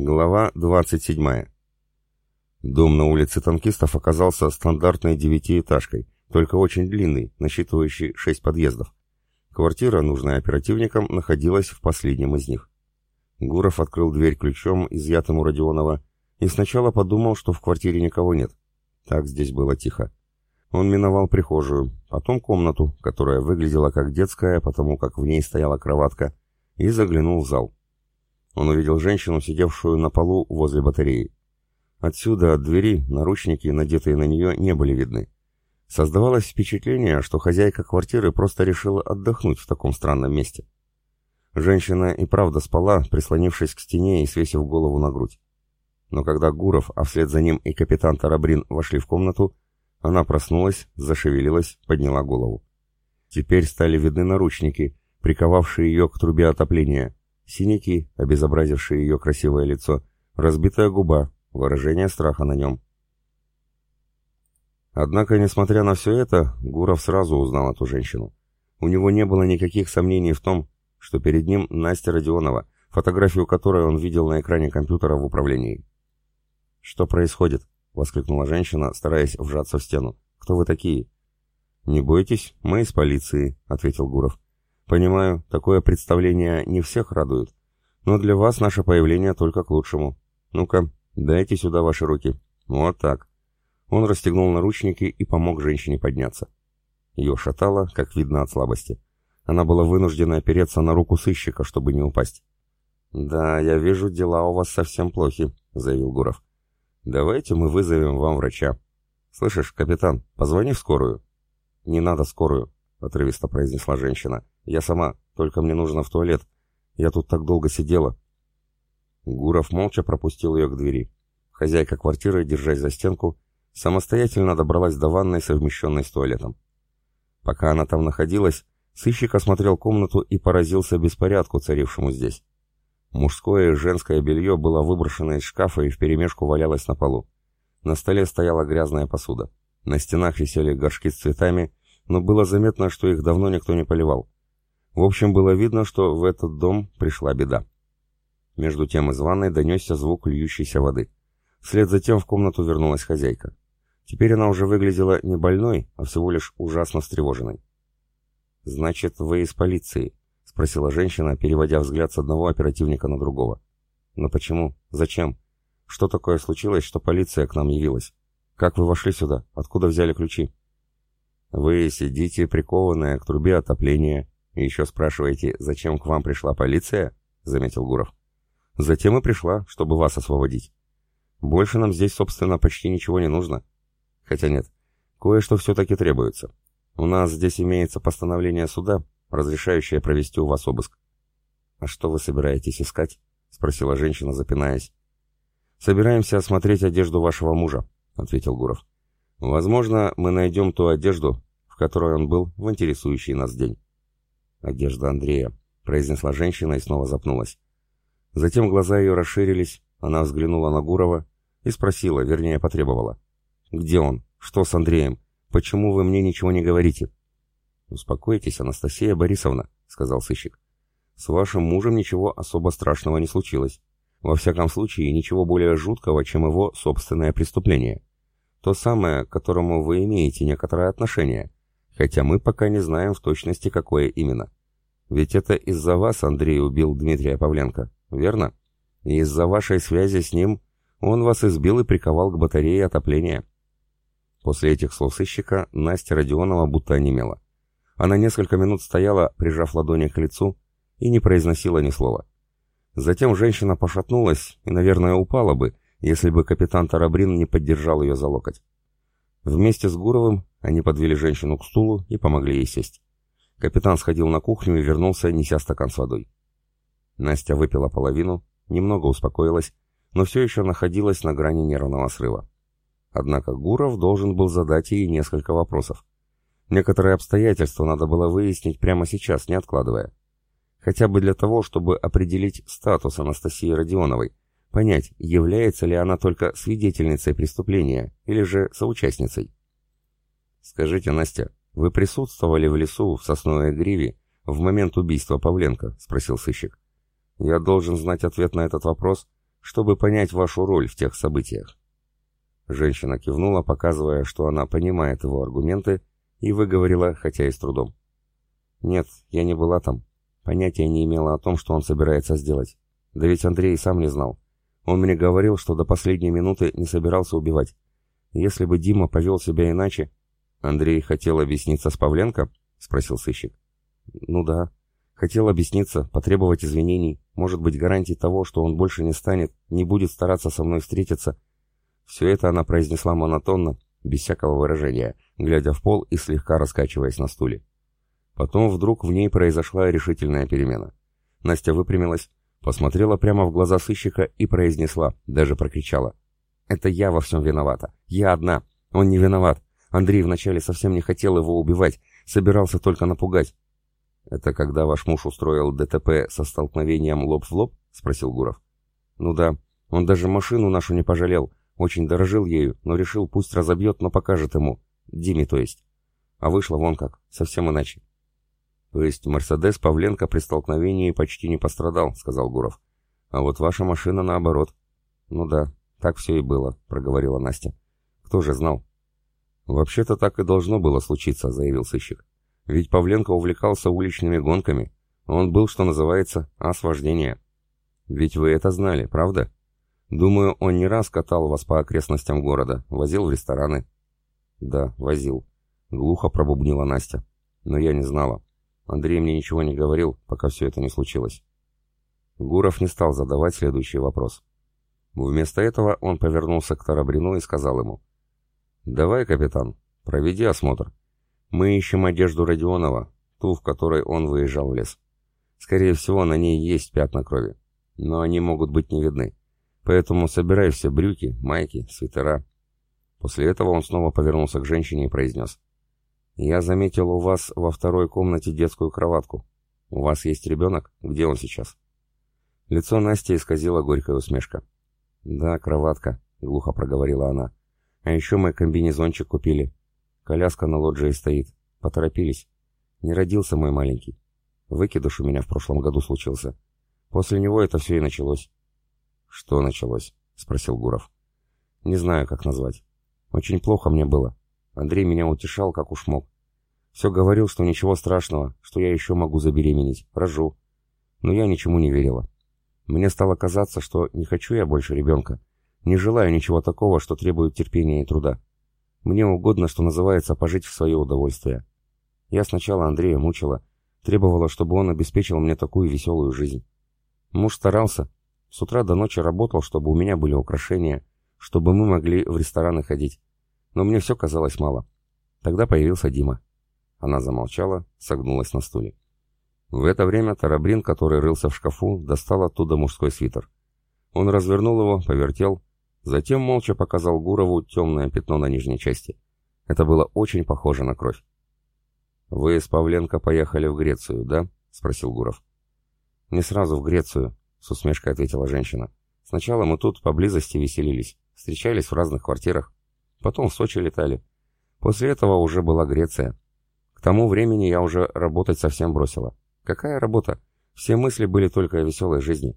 Глава 27. Дом на улице танкистов оказался стандартной девятиэтажкой, только очень длинный, насчитывающий шесть подъездов. Квартира, нужная оперативникам, находилась в последнем из них. Гуров открыл дверь ключом, изъятым у Родионова, и сначала подумал, что в квартире никого нет. Так здесь было тихо. Он миновал прихожую, потом комнату, которая выглядела как детская, потому как в ней стояла кроватка, и заглянул в зал. Он увидел женщину, сидевшую на полу возле батареи. Отсюда, от двери, наручники, надетые на нее, не были видны. Создавалось впечатление, что хозяйка квартиры просто решила отдохнуть в таком странном месте. Женщина и правда спала, прислонившись к стене и свесив голову на грудь. Но когда Гуров, а вслед за ним и капитан Тарабрин вошли в комнату, она проснулась, зашевелилась, подняла голову. Теперь стали видны наручники, приковавшие ее к трубе отопления, Синяки, обезобразившие ее красивое лицо, разбитая губа, выражение страха на нем. Однако, несмотря на все это, Гуров сразу узнал эту женщину. У него не было никаких сомнений в том, что перед ним Настя Родионова, фотографию которой он видел на экране компьютера в управлении. «Что происходит?» — воскликнула женщина, стараясь вжаться в стену. «Кто вы такие?» «Не бойтесь, мы из полиции», — ответил Гуров. Понимаю, такое представление не всех радует, но для вас наше появление только к лучшему. Ну-ка, дайте сюда ваши руки. Вот так. Он расстегнул наручники и помог женщине подняться. Ее шатало, как видно от слабости. Она была вынуждена опереться на руку сыщика, чтобы не упасть. «Да, я вижу, дела у вас совсем плохи», — заявил Гуров. «Давайте мы вызовем вам врача. Слышишь, капитан, позвони в скорую». «Не надо скорую», — отрывисто произнесла женщина. «Я сама, только мне нужно в туалет. Я тут так долго сидела». Гуров молча пропустил ее к двери. Хозяйка квартиры, держась за стенку, самостоятельно добралась до ванной, совмещенной с туалетом. Пока она там находилась, сыщик осмотрел комнату и поразился беспорядку, царившему здесь. Мужское и женское белье было выброшено из шкафа и вперемешку валялось на полу. На столе стояла грязная посуда. На стенах висели горшки с цветами, но было заметно, что их давно никто не поливал. В общем, было видно, что в этот дом пришла беда. Между тем из ванной донесся звук льющейся воды. Вслед за тем в комнату вернулась хозяйка. Теперь она уже выглядела не больной, а всего лишь ужасно встревоженной. «Значит, вы из полиции?» — спросила женщина, переводя взгляд с одного оперативника на другого. «Но почему? Зачем? Что такое случилось, что полиция к нам явилась? Как вы вошли сюда? Откуда взяли ключи?» Вы сидите прикованная к трубе отопления еще спрашиваете, зачем к вам пришла полиция? Заметил Гуров. Затем и пришла, чтобы вас освободить. Больше нам здесь, собственно, почти ничего не нужно. Хотя нет, кое-что все-таки требуется. У нас здесь имеется постановление суда, разрешающее провести у вас обыск. «А что вы собираетесь искать?» — спросила женщина, запинаясь. «Собираемся осмотреть одежду вашего мужа», — ответил Гуров. Возможно, мы найдем ту одежду, в которой он был в интересующий нас день. «Одежда Андрея», — произнесла женщина и снова запнулась. Затем глаза ее расширились, она взглянула на Гурова и спросила, вернее, потребовала. «Где он? Что с Андреем? Почему вы мне ничего не говорите?» «Успокойтесь, Анастасия Борисовна», — сказал сыщик. «С вашим мужем ничего особо страшного не случилось. Во всяком случае, ничего более жуткого, чем его собственное преступление. То самое, к которому вы имеете некоторое отношение, хотя мы пока не знаем в точности, какое именно. Ведь это из-за вас Андрей убил Дмитрия Павленко, верно? И из-за вашей связи с ним он вас избил и приковал к батарее отопления. После этих слов сыщика Настя Родионова будто онемела. Она несколько минут стояла, прижав ладони к лицу, и не произносила ни слова. Затем женщина пошатнулась и, наверное, упала бы, если бы капитан Тарабрин не поддержал ее за локоть. Вместе с Гуровым они подвели женщину к стулу и помогли ей сесть. Капитан сходил на кухню и вернулся, неся стакан с водой. Настя выпила половину, немного успокоилась, но все еще находилась на грани нервного срыва. Однако Гуров должен был задать ей несколько вопросов. Некоторые обстоятельства надо было выяснить прямо сейчас, не откладывая. Хотя бы для того, чтобы определить статус Анастасии Родионовой, понять, является ли она только свидетельницей преступления или же соучастницей. «Скажите, Настя, вы присутствовали в лесу в Сосновой Гриве в момент убийства Павленко?» — спросил сыщик. «Я должен знать ответ на этот вопрос, чтобы понять вашу роль в тех событиях. Женщина кивнула, показывая, что она понимает его аргументы, и выговорила, хотя и с трудом. «Нет, я не была там. Понятия не имела о том, что он собирается сделать. Да ведь Андрей сам не знал. Он мне говорил, что до последней минуты не собирался убивать. Если бы Дима повел себя иначе... Андрей хотел объясниться с Павленко? Спросил сыщик. Ну да. Хотел объясниться, потребовать извинений, может быть, гарантий того, что он больше не станет, не будет стараться со мной встретиться. Все это она произнесла монотонно, без всякого выражения, глядя в пол и слегка раскачиваясь на стуле. Потом вдруг в ней произошла решительная перемена. Настя выпрямилась, посмотрела прямо в глаза сыщика и произнесла, даже прокричала. «Это я во всем виновата. Я одна. Он не виноват. Андрей вначале совсем не хотел его убивать, собирался только напугать». «Это когда ваш муж устроил ДТП со столкновением лоб в лоб?» — спросил Гуров. «Ну да. Он даже машину нашу не пожалел. Очень дорожил ею, но решил, пусть разобьет, но покажет ему. Диме, то есть. А вышло вон как. Совсем иначе. То есть Мерседес Павленко при столкновении почти не пострадал, сказал Гуров. А вот ваша машина наоборот. Ну да, так все и было, проговорила Настя. Кто же знал? Вообще-то так и должно было случиться, заявил сыщик. Ведь Павленко увлекался уличными гонками. Он был, что называется, ас. Ведь вы это знали, правда? Думаю, он не раз катал вас по окрестностям города, возил в рестораны. Да, возил. Глухо пробубнила Настя. Но я не знала. Андрей мне ничего не говорил, пока все это не случилось. Гуров не стал задавать следующий вопрос. Вместо этого он повернулся к Тарабрину и сказал ему. «Давай, капитан, проведи осмотр. Мы ищем одежду Родионова, ту, в которой он выезжал в лес. Скорее всего, на ней есть пятна крови, но они могут быть не видны. Поэтому собирай все брюки, майки, свитера». После этого он снова повернулся к женщине и произнес. «Я заметил у вас во второй комнате детскую кроватку. У вас есть ребенок? Где он сейчас?» Лицо Насти исказило горькая усмешка. «Да, кроватка», — глухо проговорила она. «А еще мы комбинезончик купили. Коляска на лоджии стоит. Поторопились. Не родился мой маленький. Выкидыш у меня в прошлом году случился. После него это все и началось». «Что началось?» — спросил Гуров. «Не знаю, как назвать. Очень плохо мне было. Андрей меня утешал, как уж мог. Все говорил, что ничего страшного, что я еще могу забеременеть, рожу. Но я ничему не верила. Мне стало казаться, что не хочу я больше ребенка. Не желаю ничего такого, что требует терпения и труда. Мне угодно, что называется, пожить в свое удовольствие. Я сначала Андрея мучила, требовала, чтобы он обеспечил мне такую веселую жизнь. Муж старался. С утра до ночи работал, чтобы у меня были украшения, чтобы мы могли в рестораны ходить но мне все казалось мало. Тогда появился Дима. Она замолчала, согнулась на стуле. В это время Тарабрин, который рылся в шкафу, достал оттуда мужской свитер. Он развернул его, повертел, затем молча показал Гурову темное пятно на нижней части. Это было очень похоже на кровь. «Вы с Павленко поехали в Грецию, да?» — спросил Гуров. «Не сразу в Грецию», — с усмешкой ответила женщина. «Сначала мы тут поблизости веселились, встречались в разных квартирах. Потом в Сочи летали. После этого уже была Греция. К тому времени я уже работать совсем бросила. Какая работа? Все мысли были только о веселой жизни.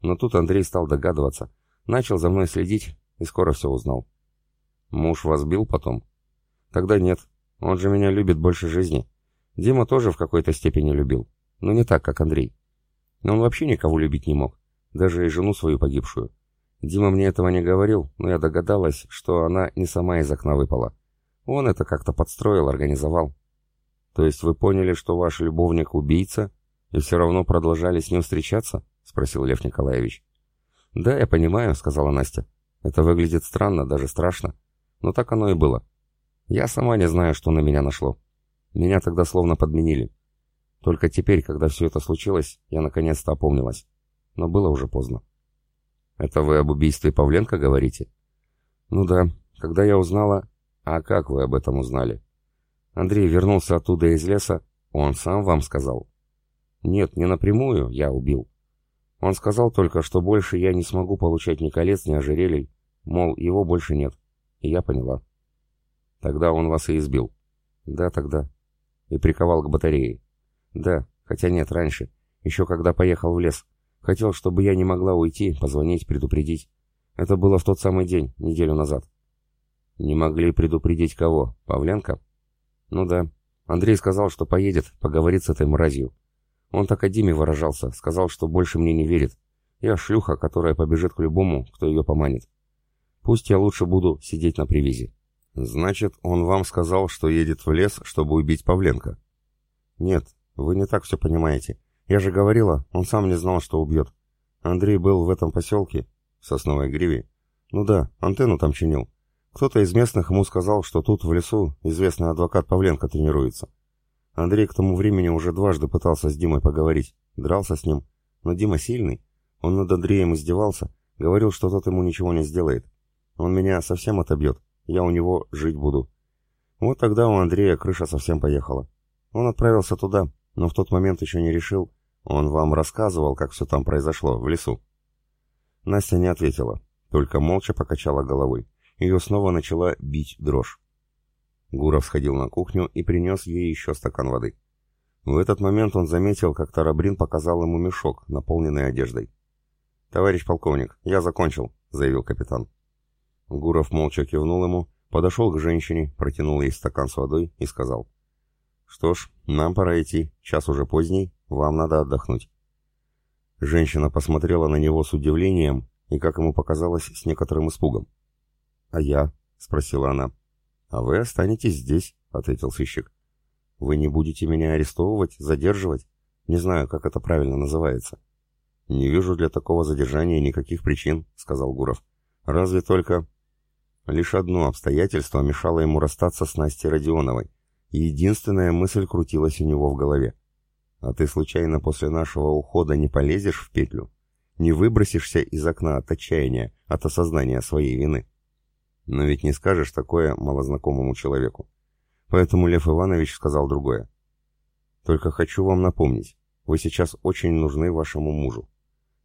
Но тут Андрей стал догадываться. Начал за мной следить и скоро все узнал. Муж вас бил потом? Тогда нет. Он же меня любит больше жизни. Дима тоже в какой-то степени любил. Но не так, как Андрей. Но он вообще никого любить не мог. Даже и жену свою погибшую. Дима мне этого не говорил, но я догадалась, что она не сама из окна выпала. Он это как-то подстроил, организовал. То есть вы поняли, что ваш любовник убийца, и все равно продолжали с ним встречаться? Спросил Лев Николаевич. Да, я понимаю, сказала Настя. Это выглядит странно, даже страшно. Но так оно и было. Я сама не знаю, что на меня нашло. Меня тогда словно подменили. Только теперь, когда все это случилось, я наконец-то опомнилась. Но было уже поздно. «Это вы об убийстве Павленко говорите?» «Ну да. Когда я узнала...» «А как вы об этом узнали?» «Андрей вернулся оттуда из леса. Он сам вам сказал?» «Нет, не напрямую. Я убил. Он сказал только, что больше я не смогу получать ни колец, ни ожерелий. Мол, его больше нет. И я поняла». «Тогда он вас и избил?» «Да, тогда». «И приковал к батарее?» «Да, хотя нет, раньше. Еще когда поехал в лес. Хотел, чтобы я не могла уйти, позвонить, предупредить. Это было в тот самый день, неделю назад. Не могли предупредить кого? Павленко? Ну да. Андрей сказал, что поедет, поговорит с этой мразью. Он так о Диме выражался, сказал, что больше мне не верит. Я шлюха, которая побежит к любому, кто ее поманит. Пусть я лучше буду сидеть на привязи. Значит, он вам сказал, что едет в лес, чтобы убить Павленко? Нет, вы не так все понимаете. Я же говорила, он сам не знал, что убьет. Андрей был в этом поселке, в Сосновой Гриве. Ну да, антенну там чинил. Кто-то из местных ему сказал, что тут в лесу известный адвокат Павленко тренируется. Андрей к тому времени уже дважды пытался с Димой поговорить, дрался с ним. Но Дима сильный. Он над Андреем издевался, говорил, что тот ему ничего не сделает. Он меня совсем отобьет, я у него жить буду. Вот тогда у Андрея крыша совсем поехала. Он отправился туда, но в тот момент еще не решил. Он вам рассказывал, как все там произошло, в лесу. Настя не ответила, только молча покачала головой. Ее снова начала бить дрожь. Гуров сходил на кухню и принес ей еще стакан воды. В этот момент он заметил, как Тарабрин показал ему мешок, наполненный одеждой. «Товарищ полковник, я закончил», — заявил капитан. Гуров молча кивнул ему, подошел к женщине, протянул ей стакан с водой и сказал. «Что ж, нам пора идти, час уже поздний, вам надо отдохнуть». Женщина посмотрела на него с удивлением и, как ему показалось, с некоторым испугом. «А я?» — спросила она. «А вы останетесь здесь», — ответил сыщик. «Вы не будете меня арестовывать, задерживать? Не знаю, как это правильно называется». «Не вижу для такого задержания никаких причин», — сказал Гуров. «Разве только...» Лишь одно обстоятельство мешало ему расстаться с Настей Родионовой. Единственная мысль крутилась у него в голове. «А ты случайно после нашего ухода не полезешь в петлю? Не выбросишься из окна от отчаяния, от осознания своей вины?» Но ведь не скажешь такое малознакомому человеку. Поэтому Лев Иванович сказал другое. «Только хочу вам напомнить, вы сейчас очень нужны вашему мужу.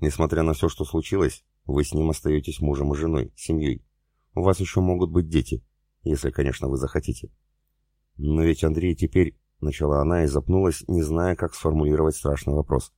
Несмотря на все, что случилось, вы с ним остаетесь мужем и женой, семьей. У вас еще могут быть дети, если, конечно, вы захотите. Но ведь Андрей теперь, начала она и запнулась, не зная, как сформулировать страшный вопрос.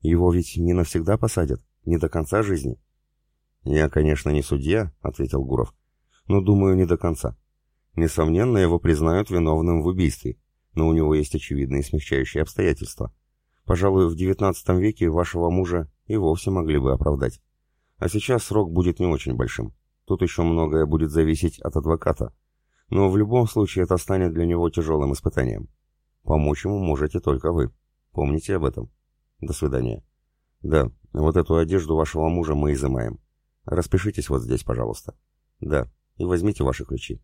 Его ведь не навсегда посадят, не до конца жизни. Я, конечно, не судья, ответил Гуров, но думаю, не до конца. Несомненно, его признают виновным в убийстве, но у него есть очевидные смягчающие обстоятельства. Пожалуй, в XIX веке вашего мужа и вовсе могли бы оправдать. А сейчас срок будет не очень большим. Тут еще многое будет зависеть от адвоката. Но в любом случае это станет для него тяжелым испытанием. Помочь ему можете только вы. Помните об этом. До свидания. Да, вот эту одежду вашего мужа мы изымаем. Распишитесь вот здесь, пожалуйста. Да, и возьмите ваши ключи.